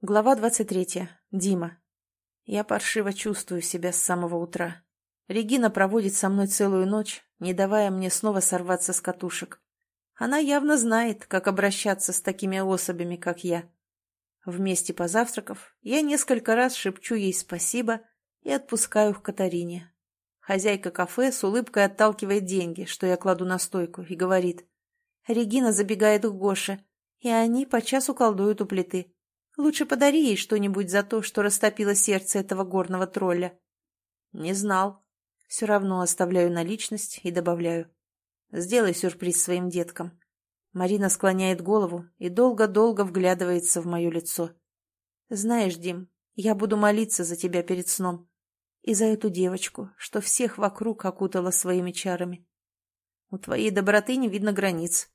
Глава 23. Дима. Я паршиво чувствую себя с самого утра. Регина проводит со мной целую ночь, не давая мне снова сорваться с катушек. Она явно знает, как обращаться с такими особями, как я. Вместе позавтракав, я несколько раз шепчу ей спасибо и отпускаю к Катарине. Хозяйка кафе с улыбкой отталкивает деньги, что я кладу на стойку, и говорит. Регина забегает к Гоше, и они по часу колдуют у плиты. Лучше подари ей что-нибудь за то, что растопило сердце этого горного тролля. Не знал. Все равно оставляю наличность и добавляю. Сделай сюрприз своим деткам. Марина склоняет голову и долго-долго вглядывается в мое лицо. Знаешь, Дим, я буду молиться за тебя перед сном. И за эту девочку, что всех вокруг окутала своими чарами. У твоей доброты не видно границ.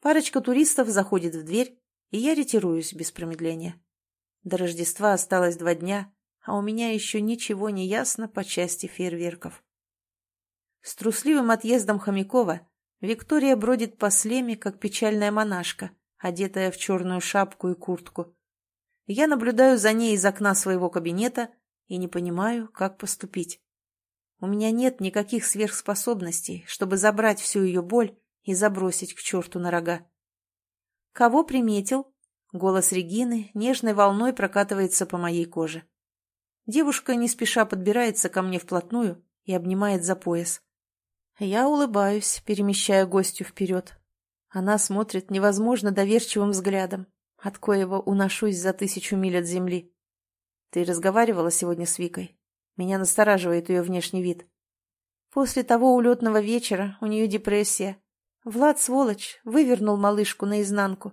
Парочка туристов заходит в дверь, и я ретируюсь без промедления. До Рождества осталось два дня, а у меня еще ничего не ясно по части фейерверков. С трусливым отъездом Хомякова Виктория бродит по слеме, как печальная монашка, одетая в черную шапку и куртку. Я наблюдаю за ней из окна своего кабинета и не понимаю, как поступить. У меня нет никаких сверхспособностей, чтобы забрать всю ее боль и забросить к черту на рога. «Кого приметил?» Голос Регины нежной волной прокатывается по моей коже. Девушка не спеша подбирается ко мне вплотную и обнимает за пояс. Я улыбаюсь, перемещая гостью вперед. Она смотрит невозможно доверчивым взглядом, от коего уношусь за тысячу миль от земли. Ты разговаривала сегодня с Викой? Меня настораживает ее внешний вид. После того улетного вечера у нее депрессия. Влад, сволочь, вывернул малышку наизнанку.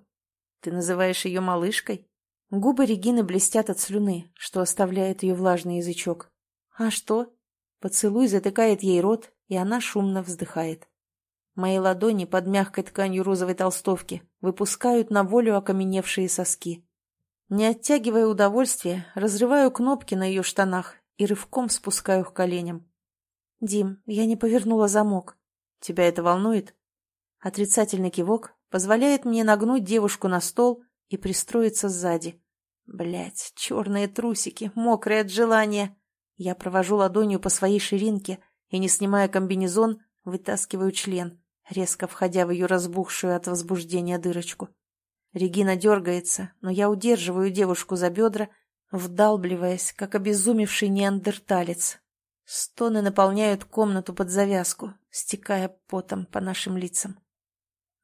Ты называешь ее малышкой? Губы Регины блестят от слюны, что оставляет ее влажный язычок. А что? Поцелуй затыкает ей рот, и она шумно вздыхает. Мои ладони под мягкой тканью розовой толстовки выпускают на волю окаменевшие соски. Не оттягивая удовольствия, разрываю кнопки на ее штанах и рывком спускаю к коленям. «Дим, я не повернула замок. Тебя это волнует?» Отрицательный кивок позволяет мне нагнуть девушку на стол и пристроиться сзади. Блять, черные трусики, мокрые от желания. Я провожу ладонью по своей ширинке и, не снимая комбинезон, вытаскиваю член, резко входя в ее разбухшую от возбуждения дырочку. Регина дергается, но я удерживаю девушку за бедра, вдалбливаясь, как обезумевший неандерталец. Стоны наполняют комнату под завязку, стекая потом по нашим лицам.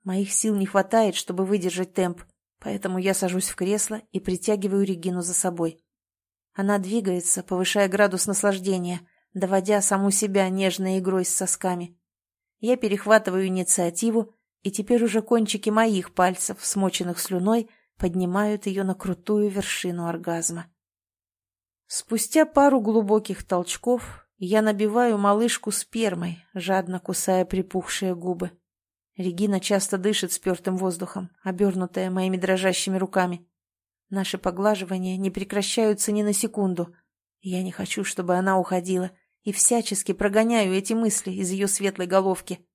Моих сил не хватает, чтобы выдержать темп, поэтому я сажусь в кресло и притягиваю Регину за собой. Она двигается, повышая градус наслаждения, доводя саму себя нежной игрой с сосками. Я перехватываю инициативу, и теперь уже кончики моих пальцев, смоченных слюной, поднимают ее на крутую вершину оргазма. Спустя пару глубоких толчков я набиваю малышку спермой, жадно кусая припухшие губы. Регина часто дышит спертым воздухом, обернутая моими дрожащими руками. Наши поглаживания не прекращаются ни на секунду. Я не хочу, чтобы она уходила, и всячески прогоняю эти мысли из ее светлой головки.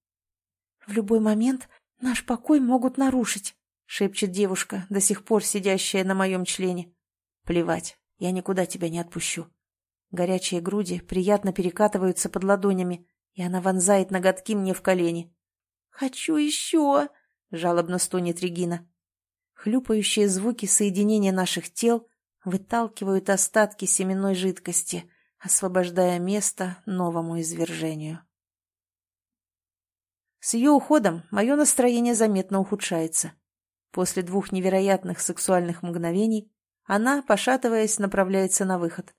«В любой момент наш покой могут нарушить», — шепчет девушка, до сих пор сидящая на моем члене. «Плевать, я никуда тебя не отпущу». Горячие груди приятно перекатываются под ладонями, и она вонзает ноготки мне в колени. «Хочу еще!» — жалобно стонет Регина. Хлюпающие звуки соединения наших тел выталкивают остатки семенной жидкости, освобождая место новому извержению. С ее уходом мое настроение заметно ухудшается. После двух невероятных сексуальных мгновений она, пошатываясь, направляется на выход.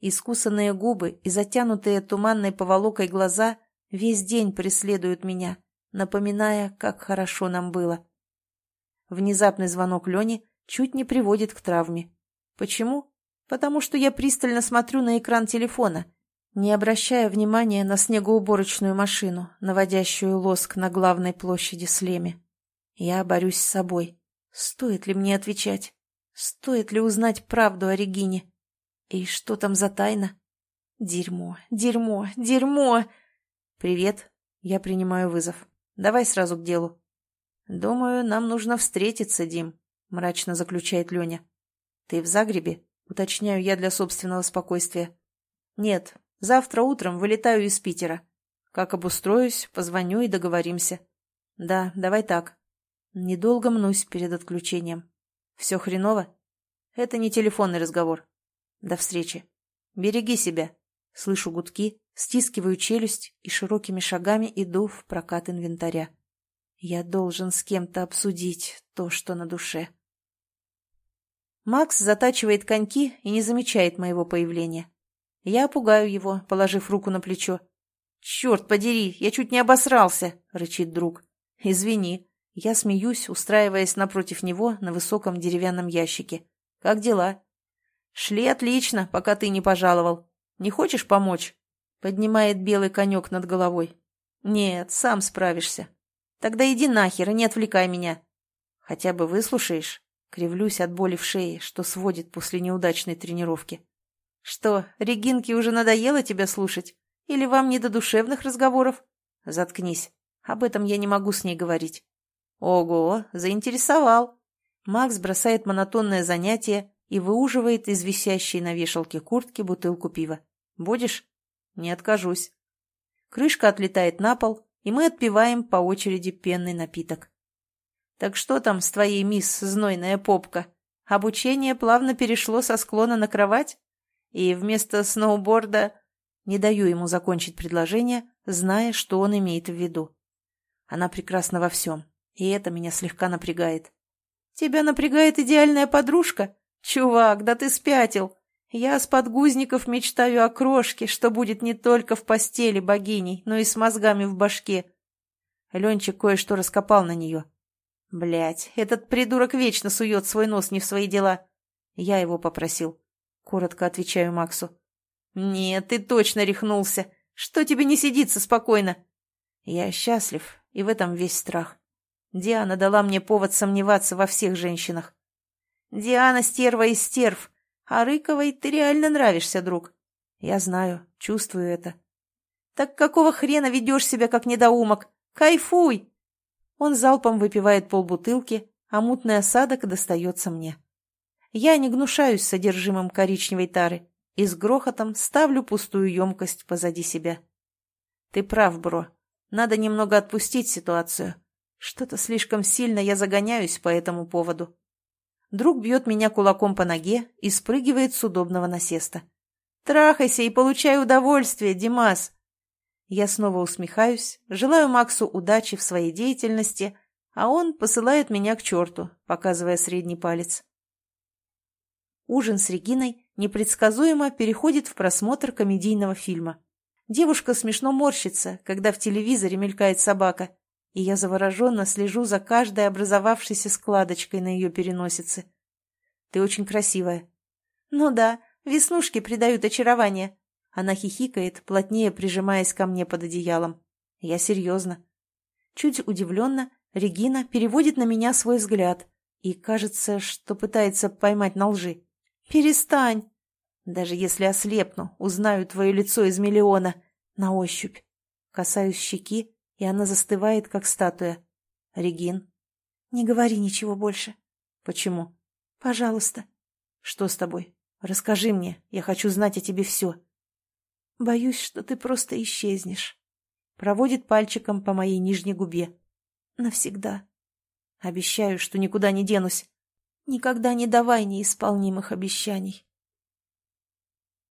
Искусанные губы и затянутые туманной поволокой глаза весь день преследуют меня, напоминая, как хорошо нам было. Внезапный звонок Лени чуть не приводит к травме. Почему? Потому что я пристально смотрю на экран телефона, не обращая внимания на снегоуборочную машину, наводящую лоск на главной площади Слеме. Я борюсь с собой. Стоит ли мне отвечать? Стоит ли узнать правду о Регине? И что там за тайна? Дерьмо, дерьмо, дерьмо! Привет, я принимаю вызов. Давай сразу к делу. Думаю, нам нужно встретиться, Дим, мрачно заключает Леня. Ты в Загребе? Уточняю я для собственного спокойствия. Нет, завтра утром вылетаю из Питера. Как обустроюсь, позвоню и договоримся. Да, давай так. Недолго мнусь перед отключением. Все хреново? Это не телефонный разговор. До встречи. Береги себя. Слышу гудки, стискиваю челюсть и широкими шагами иду в прокат инвентаря. Я должен с кем-то обсудить то, что на душе. Макс затачивает коньки и не замечает моего появления. Я пугаю его, положив руку на плечо. «Черт подери, я чуть не обосрался!» — рычит друг. «Извини». Я смеюсь, устраиваясь напротив него на высоком деревянном ящике. «Как дела?» «Шли отлично, пока ты не пожаловал. Не хочешь помочь?» Поднимает белый конек над головой. «Нет, сам справишься. Тогда иди нахер и не отвлекай меня. Хотя бы выслушаешь?» Кривлюсь от боли в шее, что сводит после неудачной тренировки. «Что, Регинке уже надоело тебя слушать? Или вам не до душевных разговоров?» «Заткнись. Об этом я не могу с ней говорить». «Ого, заинтересовал». Макс бросает монотонное занятие и выуживает из висящей на вешалке куртки бутылку пива. «Будешь?» «Не откажусь». Крышка отлетает на пол, и мы отпиваем по очереди пенный напиток. «Так что там с твоей мисс Знойная попка? Обучение плавно перешло со склона на кровать? И вместо сноуборда...» Не даю ему закончить предложение, зная, что он имеет в виду. Она прекрасна во всем, и это меня слегка напрягает. «Тебя напрягает идеальная подружка? Чувак, да ты спятил! Я с подгузников мечтаю о крошке, что будет не только в постели богиней, но и с мозгами в башке». Ленчик кое-что раскопал на нее, Блять, этот придурок вечно сует свой нос не в свои дела. Я его попросил. Коротко отвечаю Максу. Нет, ты точно рехнулся. Что тебе не сидится спокойно? Я счастлив, и в этом весь страх. Диана дала мне повод сомневаться во всех женщинах. Диана стерва из стерв, а Рыковой ты реально нравишься, друг. Я знаю, чувствую это. Так какого хрена ведешь себя как недоумок? Кайфуй! Он залпом выпивает полбутылки, а мутный осадок достается мне. Я не гнушаюсь содержимым коричневой тары и с грохотом ставлю пустую емкость позади себя. Ты прав, бро. Надо немного отпустить ситуацию. Что-то слишком сильно я загоняюсь по этому поводу. Друг бьет меня кулаком по ноге и спрыгивает с удобного насеста. «Трахайся и получай удовольствие, Димас!» Я снова усмехаюсь, желаю Максу удачи в своей деятельности, а он посылает меня к черту, показывая средний палец. Ужин с Региной непредсказуемо переходит в просмотр комедийного фильма. Девушка смешно морщится, когда в телевизоре мелькает собака, и я завороженно слежу за каждой образовавшейся складочкой на ее переносице. «Ты очень красивая». «Ну да, веснушки придают очарование», она хихикает, плотнее прижимаясь ко мне под одеялом. Я серьезно. Чуть удивленно, Регина переводит на меня свой взгляд и кажется, что пытается поймать на лжи. «Перестань!» Даже если ослепну, узнаю твое лицо из миллиона. На ощупь. Касаюсь щеки, и она застывает, как статуя. Регин. Не говори ничего больше. Почему? Пожалуйста. Что с тобой? Расскажи мне. Я хочу знать о тебе все. Боюсь, что ты просто исчезнешь. Проводит пальчиком по моей нижней губе. Навсегда. Обещаю, что никуда не денусь. Никогда не давай неисполнимых обещаний.